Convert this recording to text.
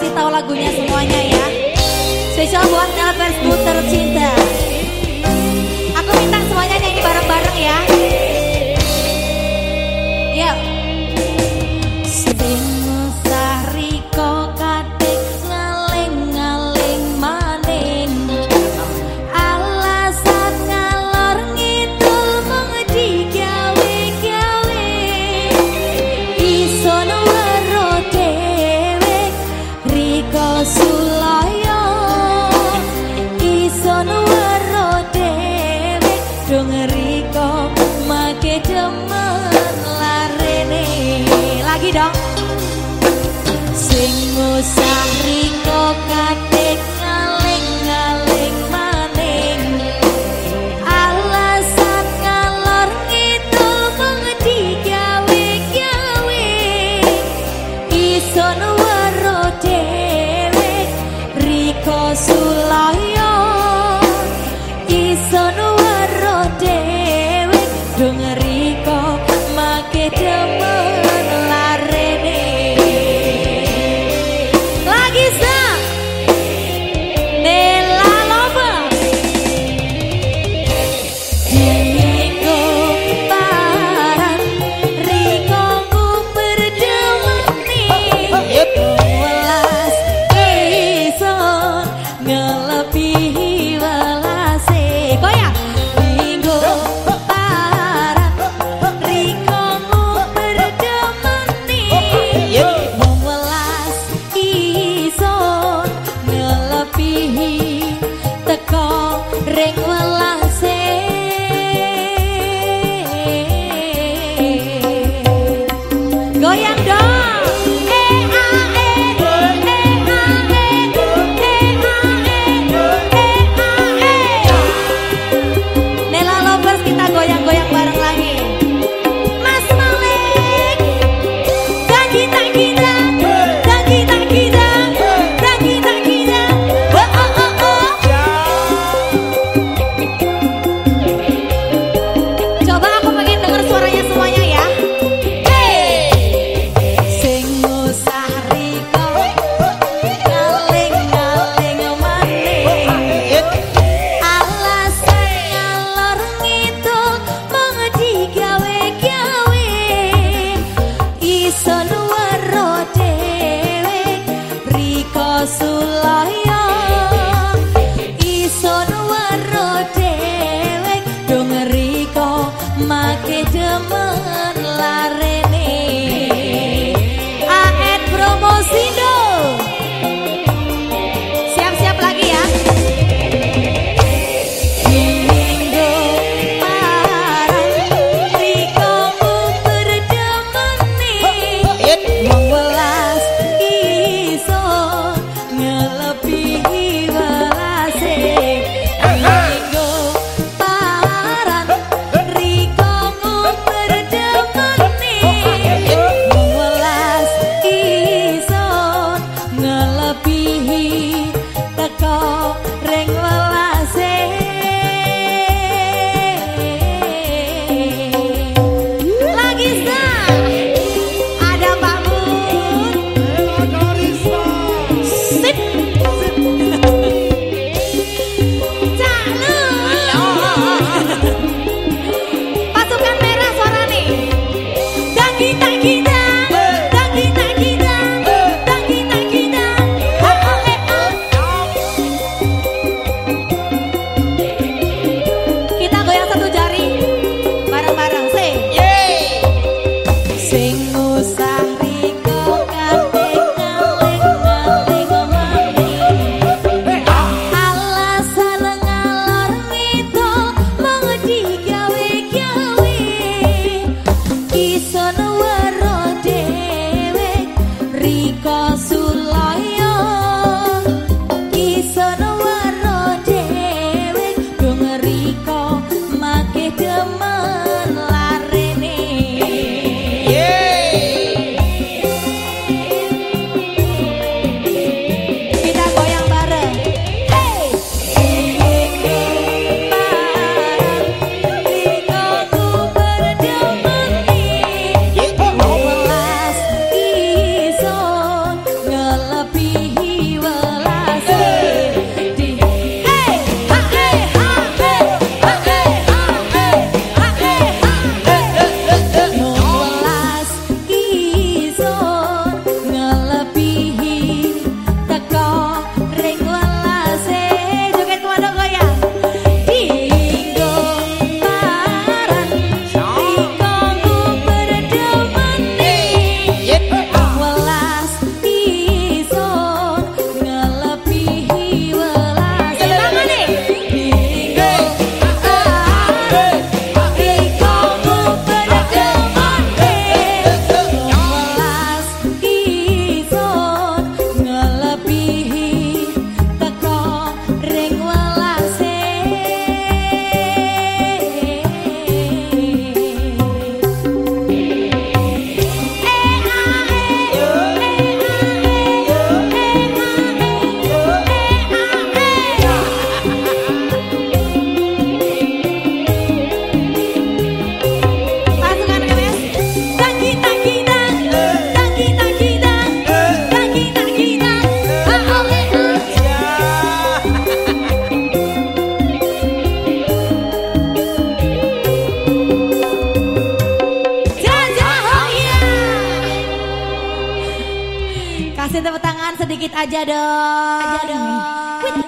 kasih tahu lagunya semuanya ya. Spesial buat Elvers Puter Cinta. recuerdo. rico sedikit aja dong. Aja dong.